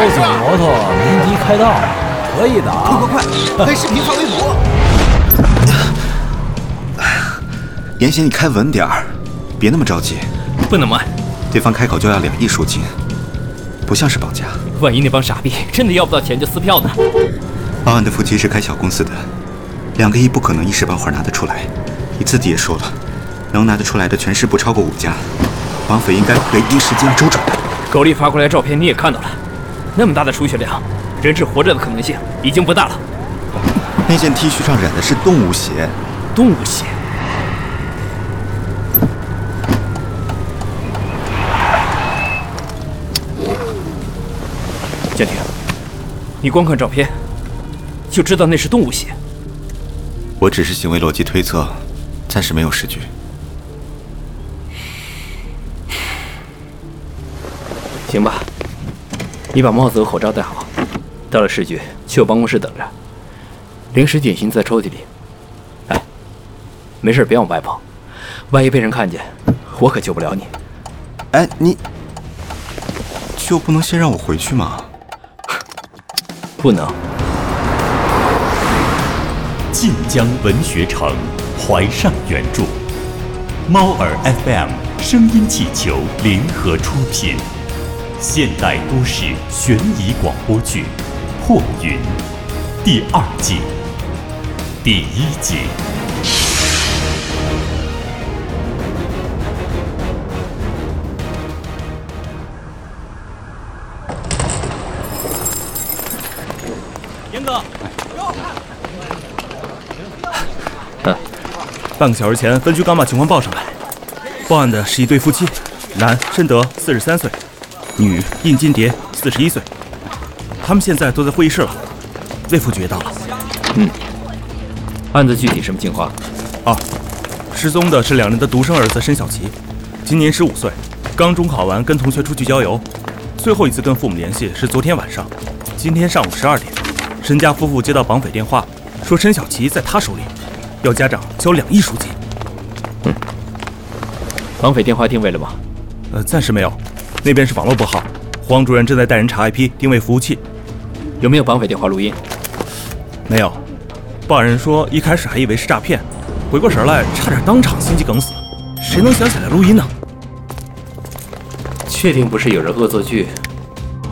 品飞车呀！哟，交警摩托鸣笛开道，可以的啊！快快快，拍视频发微博！严贤，你开稳点儿，别那么着急。不能慢，对方开口就要两亿赎金，不像是绑架。万一那帮傻逼真的要不到钱就撕票呢？报案的夫妻是开小公司的，两个亿不可能一时半会儿拿得出来。你自己也说了，能拿得出来的全市不超过五家，绑匪应该会第一时间周转的。狗力发过来照片你也看到了，那么大的出血量，人质活着的可能性已经不大了。那件 T 恤上染的是动物血，动物血。江婷，你光看照片就知道那是动物血。我只是行为逻辑推测，暂时没有实据。行吧，你把帽子和口罩戴好，到了市局去我办公室等着。零食点心在抽屉里。哎，没事别往外跑，万一被人看见，我可救不了你。哎，你就不能先让我回去吗？不能。晋江文学城，怀上原著，猫耳 FM 声音气球联合出品，现代都市悬疑广播剧《破云》第二季第一集。严哥，半个小时前，分局刚把情况报上来。报案的是一对夫妻，男申德，四十三岁；女印金蝶，四十一岁。他们现在都在会议室了。魏副局也到了。嗯，案子具体什么情况？啊，失踪的是两人的独生儿子申小琪，今年十五岁，刚中考完，跟同学出去郊游。最后一次跟父母联系是昨天晚上，今天上午十二点，申家夫妇接到绑匪电话，说申小琪在他手里，要家长交两亿赎金。嗯，绑匪电话定位了吗？呃，暂时没有，那边是网络不好。黄主任正在带人查 IP 定位服务器，有没有绑匪电话录音？没有。报案人说一开始还以为是诈骗，回过神来差点当场心肌梗死。谁能想起来录音呢？确定不是有人恶作剧，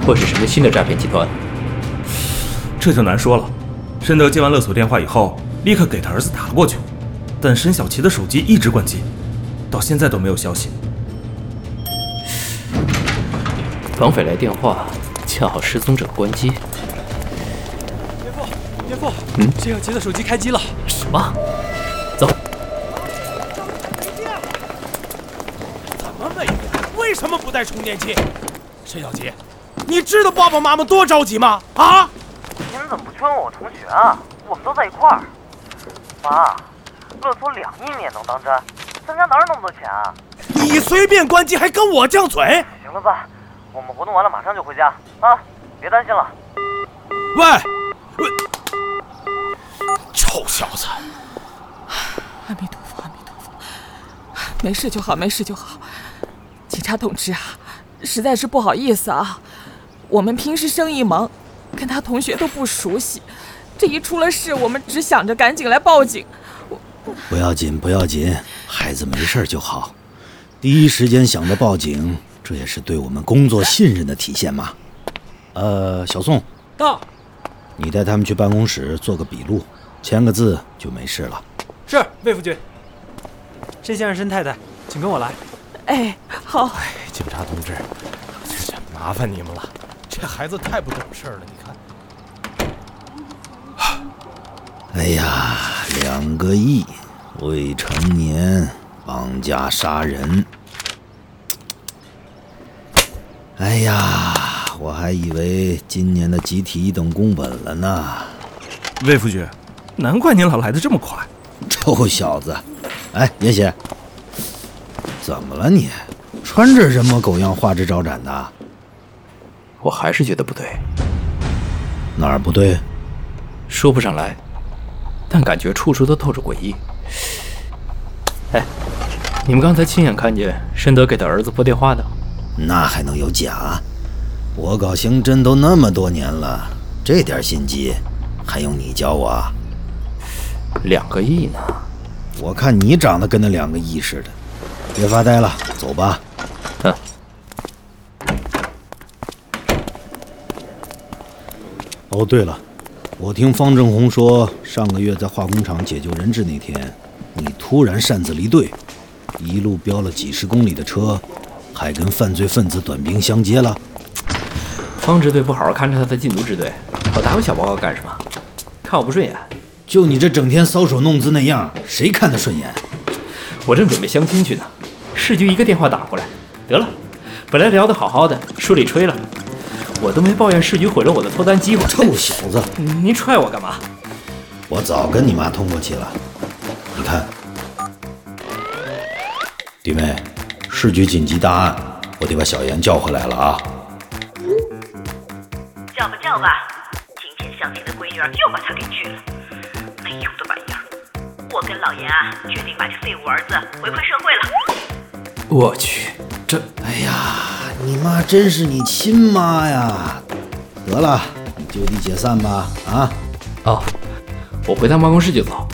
或是什么新的诈骗集团？这就难说了。申德接完勒索电话以后，立刻给他儿子打了过去，但申小琪的手机一直关机，到现在都没有消息。绑匪来电话，恰好失踪者关机。岳父，岳父，嗯，申小杰的手机开机了。什么？走。怎么没？为什么不带充电器？沈小杰，你知道爸爸妈妈多着急吗？啊！你们怎么不去问我同学啊？我们都在一块儿。妈，勒索两亿你也能当真？咱家哪有那么多钱啊？你随便关机还跟我犟嘴？行了吧，我们活动完了马上就回家啊，别担心了。喂，喂，臭小子！阿弥陀佛，阿弥陀佛，没事就好，没事就好。警察同志啊，实在是不好意思啊，我们平时生意忙，跟他同学都不熟悉，这一出了事，我们只想着赶紧来报警。不要紧，不要紧，孩子没事就好。第一时间想着报警，这也是对我们工作信任的体现嘛。呃，小宋，到，你带他们去办公室做个笔录，签个字就没事了。是魏副局。申先生、申太太，请跟我来。哎，好。哎，警察同志，这麻烦你们了。这孩子太不懂事了，你看。哎呀，两个亿，未成年绑架杀人。哎呀，我还以为今年的集体一等功本了呢。魏副局，难怪您老来的这么快。臭小子，哎，严邪，怎么了你？穿着人模狗样、花枝招展的？我还是觉得不对。哪儿不对？说不上来，但感觉处处都透着诡异。哎，你们刚才亲眼看见申德给他儿子拨电话的？那还能有假？我搞刑侦都那么多年了，这点心机还用你教我？两个亿呢？我看你长得跟那两个亿似的。别发呆了，走吧。哼。哦，对了，我听方正红说，上个月在化工厂解救人质那天，你突然擅自离队，一路飙了几十公里的车，还跟犯罪分子短兵相接了。方支队不好好看着他的禁毒支队，跑打我小报告干什么？看我不顺眼？就你这整天搔首弄姿那样，谁看得顺眼？我正准备相亲去呢，市局一个电话打过来，得了，本来聊得好好的，书里吹了，我都没抱怨市局毁了我的脱单机会。臭小子，您踹我干嘛？我早跟你妈通过气了，你看，弟妹，市局紧急大案，我得把小严叫回来了啊。叫吧叫吧，今天相亲的闺女儿又把他给拒了，没用的玩意儿！我跟老严啊，决定把这废物儿子回馈社会了。我去，这……哎呀，你妈真是你亲妈呀！得了，你就地解散吧。啊？哦，我回趟办公室就走。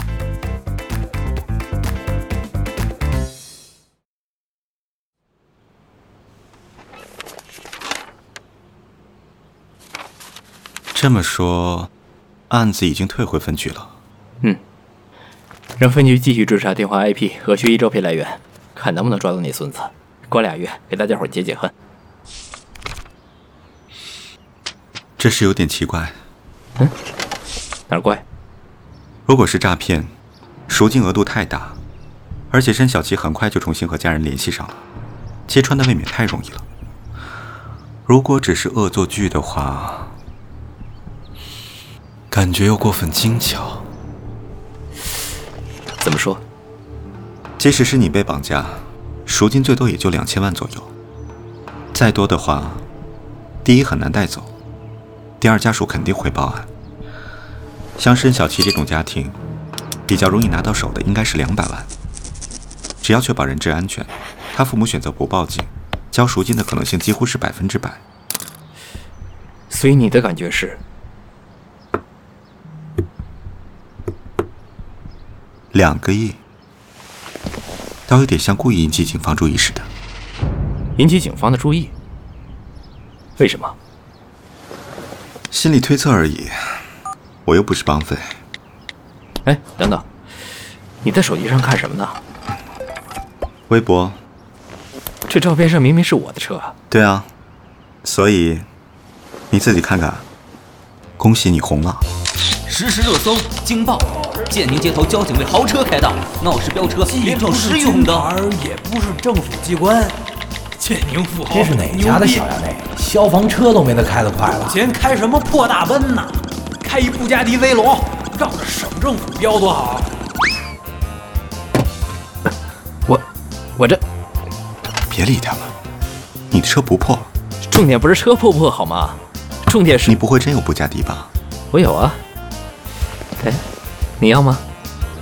这么说，案子已经退回分局了。嗯，让分局继续追查电话 IP 和学习招聘来源，看能不能抓到那孙子。过俩月给大家伙解解恨。这事有点奇怪。嗯，哪儿怪？如果是诈骗，赎金额度太大，而且申小琪很快就重新和家人联系上了，揭穿的未免太容易了。如果只是恶作剧的话，感觉又过分精巧。怎么说？即使是你被绑架，赎金最多也就两千万左右。再多的话，第一很难带走，第二家属肯定会报案。像申小琪这种家庭，比较容易拿到手的应该是两百万。只要确保人质安全，他父母选择不报警，交赎金的可能性几乎是百分之百。所以你的感觉是？两个亿，倒有点像故意引起警方注意似的。引起警方的注意？为什么？心理推测而已。我又不是绑匪。哎，等等，你在手机上看什么呢？微博。这照片上明明是我的车。对啊，所以你自己看看。恭喜你红了。实时热搜惊爆！建宁街头交警为豪车开道，闹市飙车连撞十余红灯。也不是政府机关。建宁富豪，这是哪家的小呀妹？消防车都没他开的快了。钱开什么破大奔呢？开一布加迪威龙，绕着省政府飙多好。我，我这，别理他了。你的车不破，重点不是车破不破好吗？重点是你不会真有布加迪吧？我有啊。哎，你要吗？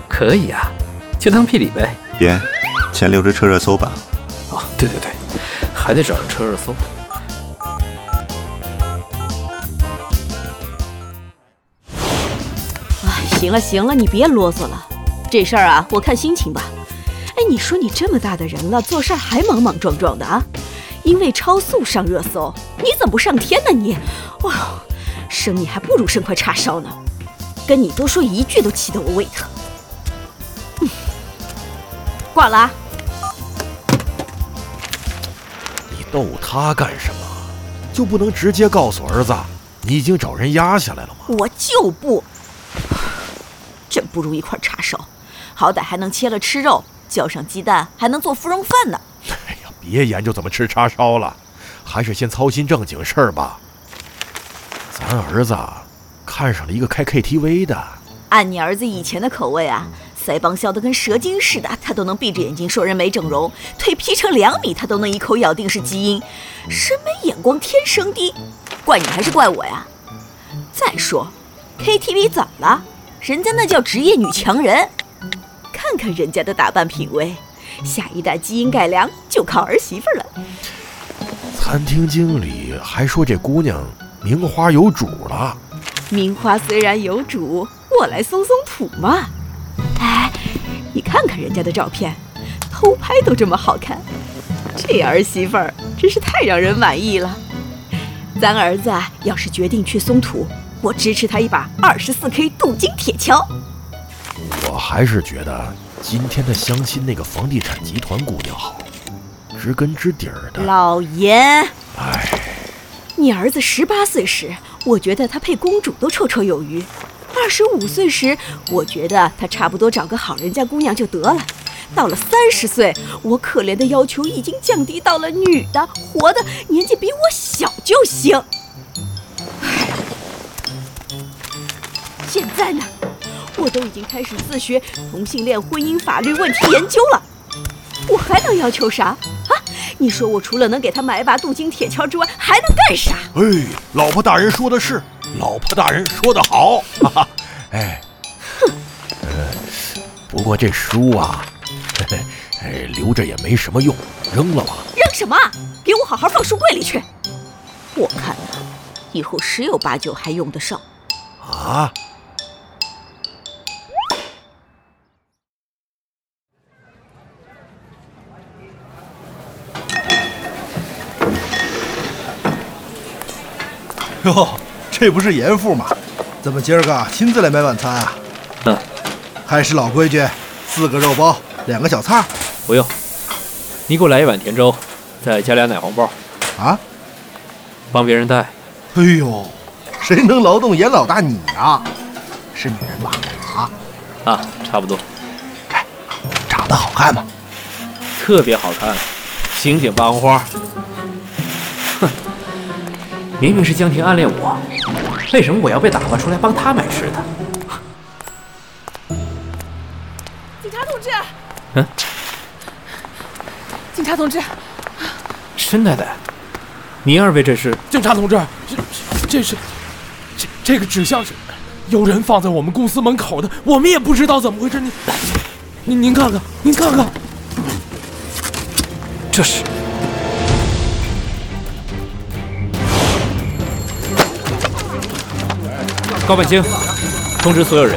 可以啊，就当聘礼呗。别，钱留着车热搜吧。哦，对对对，还得找人车热搜。哎，行了行了，你别啰嗦了。这事儿啊，我看心情吧。哎，你说你这么大的人了，做事还莽莽撞撞的啊？因为超速上热搜，你怎么不上天呢你？哇，生你还不如生块叉烧呢。跟你多说一句都气得我胃疼。嗯，挂了啊。你逗他干什么？就不能直接告诉儿子，你已经找人压下来了吗？我就不。真不如一块叉烧，好歹还能切了吃肉，浇上鸡蛋，还能做芙蓉饭呢。哎呀，别研究怎么吃叉烧了，还是先操心正经事儿吧。咱儿子看上了一个开 KTV 的。按你儿子以前的口味啊，腮帮削得跟蛇精似的，他都能闭着眼睛说人没整容；腿劈成两米，他都能一口咬定是基因。审美眼光天生低，怪你还是怪我呀？再说，KTV 怎么了？人家那叫职业女强人，看看人家的打扮品味，下一代基因改良就靠儿媳妇了。餐厅经理还说这姑娘名花有主了。名花虽然有主，我来松松土嘛。哎，你看看人家的照片，偷拍都这么好看，这儿媳妇儿真是太让人满意了。咱儿子要是决定去松土，我支持他一把二十四 K 镀金铁锹。我还是觉得今天的相亲那个房地产集团姑娘好，知根知底儿的。老严，哎，你儿子十八岁时，我觉得他配公主都绰绰有余；二十五岁时，我觉得他差不多找个好人家姑娘就得了。到了三十岁，我可怜的要求已经降低到了女的活的年纪比我小就行。现在呢，我都已经开始自学同性恋婚姻法律问题研究了，我还能要求啥啊？你说我除了能给他买一把镀金铁锹之外，还能干啥？哎，老婆大人说的是，老婆大人说的好。哈哈，哎，哼，呃，不过这书啊。哎，留着也没什么用，扔了吧。扔什么？给我好好放书柜里去。我看呐，以后十有八九还用得上。啊！哟，这不是严父吗？怎么今儿个亲自来买晚餐啊？嗯，还是老规矩，四个肉包。两个小菜，不用。你给我来一碗甜粥，再加俩奶黄包。啊？帮别人带。哎呦，谁能劳动严老大你啊？是女人吧？啊？啊，差不多。哎，长得好看吗？特别好看，星星八花。哼，明明是江婷暗恋我，为什么我要被打发出来帮她买吃的？警察同志。嗯，警察同志，申太太，您二位这是？警察同志，这这是这这个纸箱是有人放在我们公司门口的，我们也不知道怎么回事。您您您看看，您看看，这是高半清，通知所有人，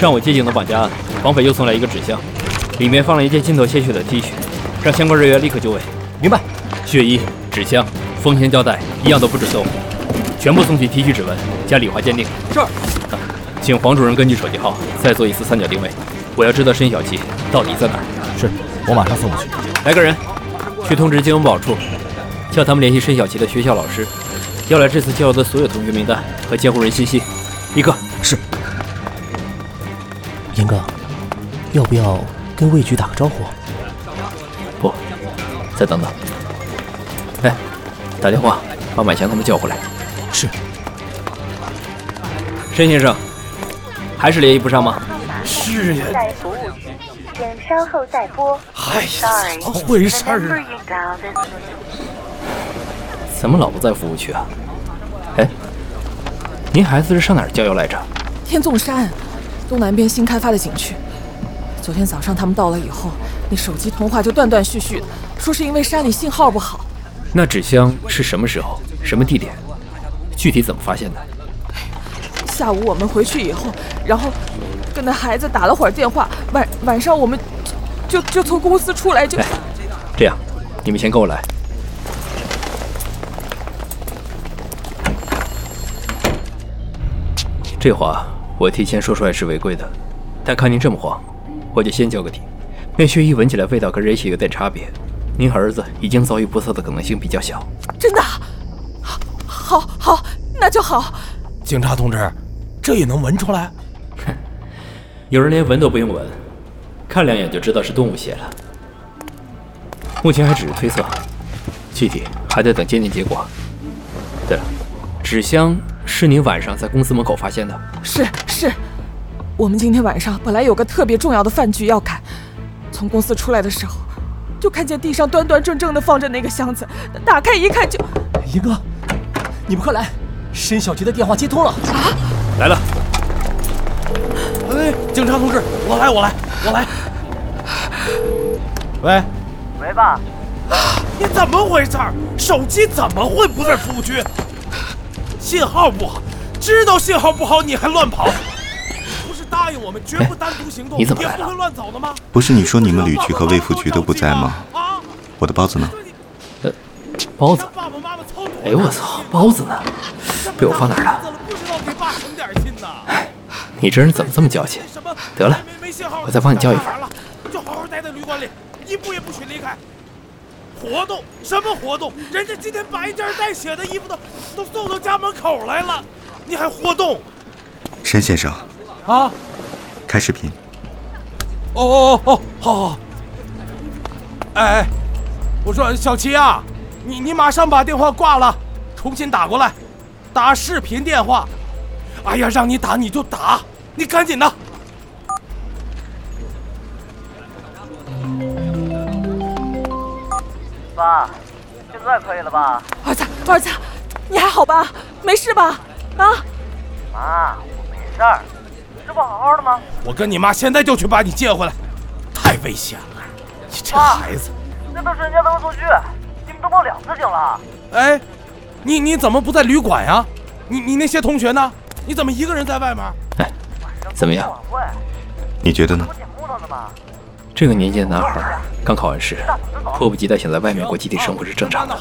上午接警的绑架案，绑匪又送来一个纸箱。里面放了一件浸透鲜血的 T 恤，让相关人员立刻就位。明白。血衣、纸箱、封箱胶带一样都不准动，全部送去提取指纹加理化鉴定。是。请黄主任根据手机号再做一次三角定位，我要知道申小琪到底在哪儿。是，我马上送过去。来个人，去通知金文保处，叫他们联系申小琪的学校老师，要来这次交流的所有同学名单和监护人信息。立刻。是。严哥，要不要？跟魏局打个招呼。不，再等等。哎，打电话把满强他们叫回来。是。申先生，还是联系不上吗？是呀。在服务区，请稍后再拨。哎呀，怎么回事啊？怎么老不在服务区啊？哎，您孩子是上哪儿郊游来着？天纵山，东南边新开发的景区。昨天早上他们到了以后，那手机通话就断断续续的，说是因为山里信号不好。那纸箱是什么时候、什么地点？具体怎么发现的？下午我们回去以后，然后跟那孩子打了会儿电话，晚晚上我们就就从公司出来就。这样，你们先跟我来。这话我提前说出来是违规的，但看您这么慌。我就先交个底，那血衣闻起来味道跟人血有点差别，您儿子已经遭遇不测的可能性比较小。真的？好，好，那就好。警察同志，这也能闻出来？哼，有人连闻都不用闻，看两眼就知道是动物血了。目前还只是推测，具体还得等鉴定结果。对了，纸箱是你晚上在公司门口发现的？是是。我们今天晚上本来有个特别重要的饭局要赶，从公司出来的时候，就看见地上端端正正的放着那个箱子，打开一看就……一哥，你们快来，申小杰的电话接通了啊！来了。哎，警察同志，我来，我来，我来。喂，喂，爸。你怎么回事？手机怎么会不在服务区？信号不好，知道信号不好你还乱跑？不是答应我们绝不单独行动，你怎么来了也不会乱走的吗？不是你说你们旅局和卫福局都不在吗？我的包子呢？呃包子？哎呦我操，包子呢？被我放哪儿了？不知道给爸省点心呐。你这人怎么这么矫情？得了，我再帮你叫一份。就好好待在旅馆里，一步也不许离开。活动？什么活动？人家今天把一件带血的衣服都都送到家门口来了，你还活动？申先生，啊？开视频。哦哦哦哦，好好。哎哎，我说小齐啊，你你马上把电话挂了，重新打过来，打视频电话。哎呀，让你打你就打，你赶紧的。爸，现在可以了吧？儿子，儿子，你还好吧？没事吧？啊？妈，我没事儿，这不好好的吗？我跟你妈现在就去把你接回来，太危险了！你这孩子，那都是人家的恶作剧，你们都报两次警了。哎，你你怎么不在旅馆呀？你你那些同学呢？你怎么一个人在外面？哎，怎么样？你觉得呢？这个年纪的男孩刚考完试，迫不及待想在外面过集体生活是正常的，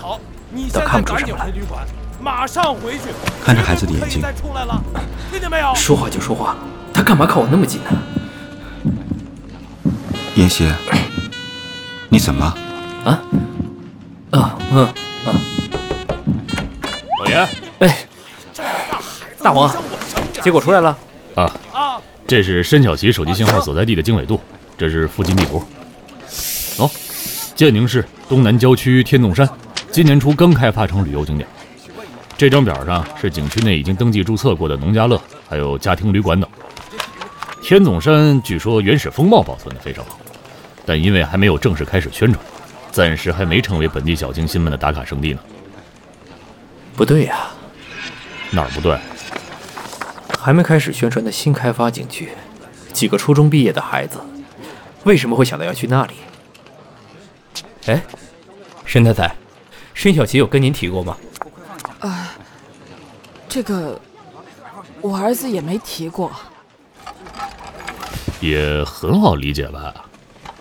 倒看不出什么来。马上回去。看着孩子的眼睛。听见没有？说话就说话，他干嘛靠我那么近呢？妍希，你怎么了？啊？啊嗯啊。老严，哎，大王，结果出来了。啊，这是申小琪手机信号所在地的经纬度，这是附近地图。喏、哦，建宁市东南郊区天纵山，今年初刚开发成旅游景点。这张表上是景区内已经登记注册过的农家乐，还有家庭旅馆等。天纵山据说原始风貌保存的非常好，但因为还没有正式开始宣传，暂时还没成为本地小清新们的打卡圣地呢。不对呀、啊，哪儿不对？还没开始宣传的新开发景区，几个初中毕业的孩子，为什么会想到要去那里？哎，申太太，申小琪有跟您提过吗？呃，这个我儿子也没提过。也很好理解吧，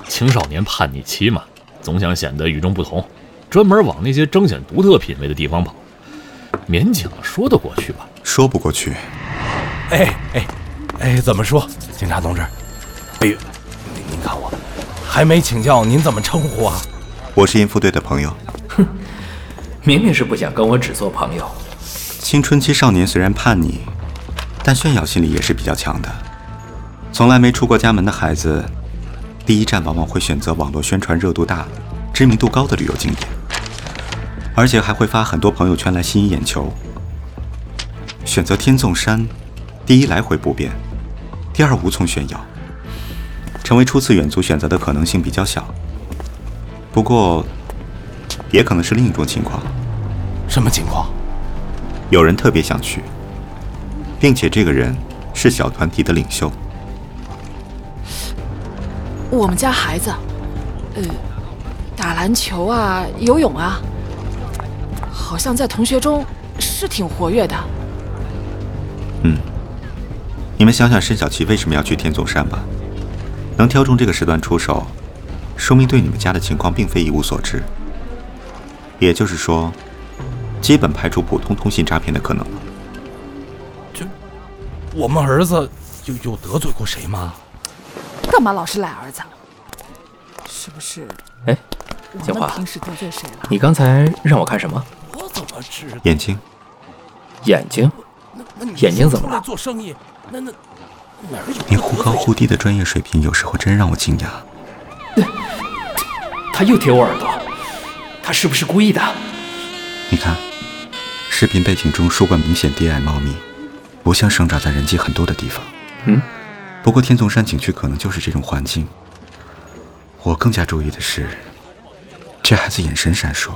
青少年叛逆期嘛，总想显得与众不同，专门往那些彰显独特品味的地方跑，勉强说得过去吧？说不过去。哎哎哎，怎么说，警察同志？哎看我，还没请教您怎么称呼啊？我是音副队的朋友。哼，明明是不想跟我只做朋友。青春期少年虽然叛逆，但炫耀心理也是比较强的。从来没出过家门的孩子，第一站往往会选择网络宣传热度大、知名度高的旅游景点，而且还会发很多朋友圈来吸引眼球。选择天纵山，第一来回不便，第二无从炫耀，成为初次远足选择的可能性比较小。不过，也可能是另一种情况。什么情况？有人特别想去，并且这个人是小团体的领袖。我们家孩子，呃，打篮球啊，游泳啊，好像在同学中是挺活跃的。嗯，你们想想申小琪为什么要去天总山吧？能挑中这个时段出手，说明对你们家的情况并非一无所知。也就是说，基本排除普通通信诈骗的可能了。这，我们儿子有有得罪过谁吗？干嘛老是赖儿子？是不是？哎，小华。平时得罪谁了？你刚才让我看什么？我怎么知道？眼睛。眼睛？眼睛怎么了？做生意，那那？你忽高忽低的专业水平，有时候真让我惊讶。他又贴我耳朵，他是不是故意的？你看，视频背景中树冠明显低矮茂密，不像生长在人迹很多的地方。嗯。不过天纵山景区可能就是这种环境。我更加注意的是，这孩子眼神闪烁，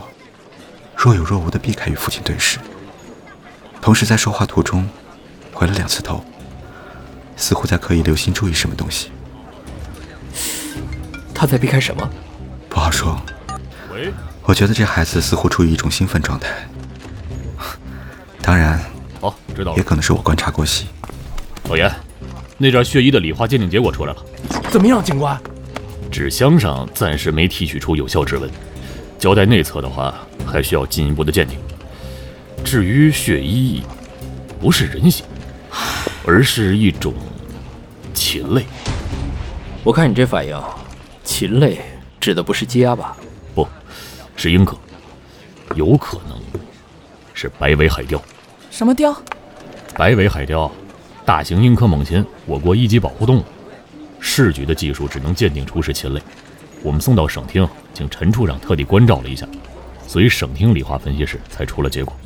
若有若无地避开与父亲对视，同时在说话途中回了两次头，似乎在刻意留心注意什么东西。他在避开什么？不好说。喂，我觉得这孩子似乎处于一种兴奋状态。当然，好，知道了。也可能是我观察过细。老严，那件血衣的理化鉴定结果出来了。怎么样，警官？纸箱上暂时没提取出有效指纹，胶带内侧的话还需要进一步的鉴定。至于血衣，不是人血，而是一种禽类。我看你这反应，禽类指的不是鸡鸭吧？不，是鹰科，有可能是白尾海雕。什么雕？白尾海雕，大型鹰科猛禽，我国一级保护动物。市局的技术只能鉴定出是禽类，我们送到省厅，请陈处长特地关照了一下，所以省厅理化分析室才出了结果。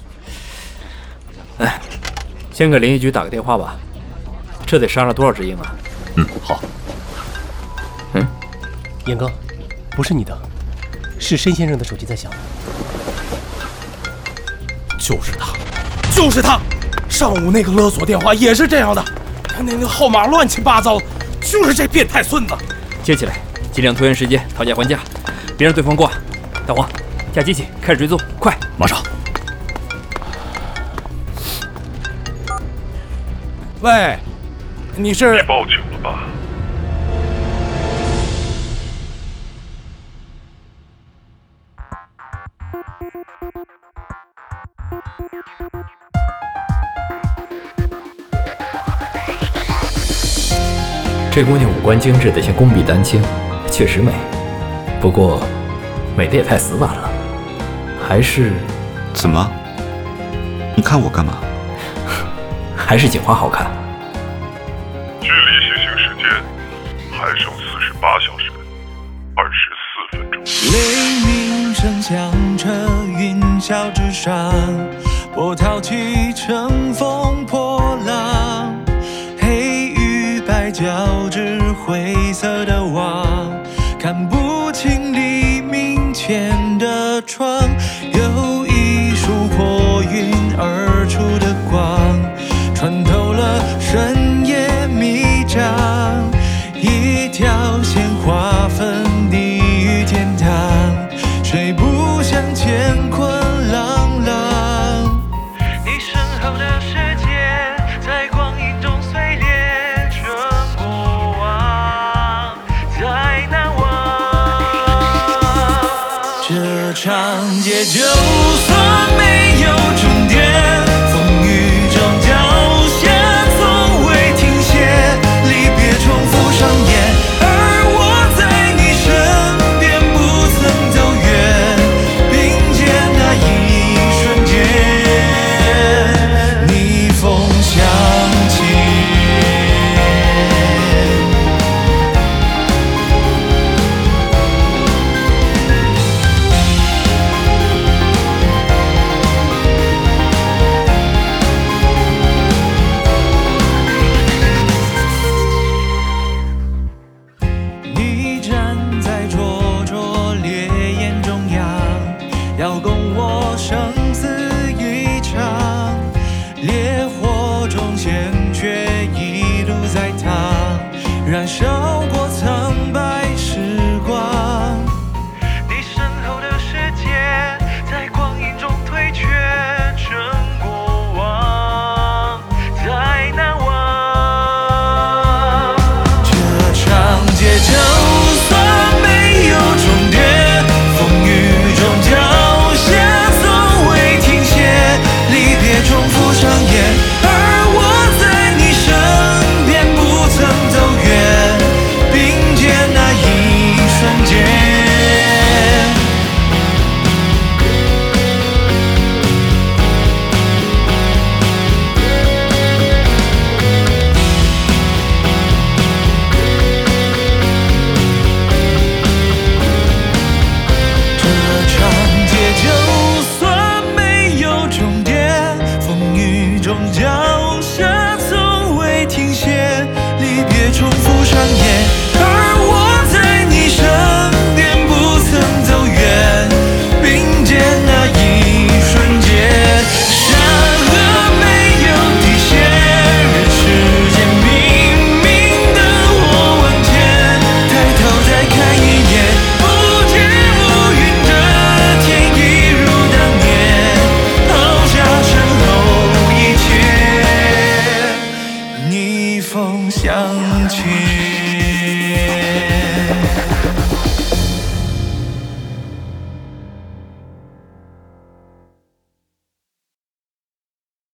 哎，先给林业局打个电话吧，这得杀了多少只鹰啊？嗯，好。嗯，严哥，不是你的，是申先生的手机在响。就是他，就是他，上午那个勒索电话也是这样的，那个号码乱七八糟，就是这变态孙子。接起来，尽量拖延时间，讨价还价，别让对方挂。大黄，架机器，开始追踪，快！马上。喂，你是？你报警了吧？这姑娘五官精致的像工笔丹青，确实美。不过，美的也太死板了。还是……怎么？你看我干嘛？还是警花好看。响彻云霄之上，波涛起，乘风破浪，黑与白交织，灰色的网，看不清黎明前的窗，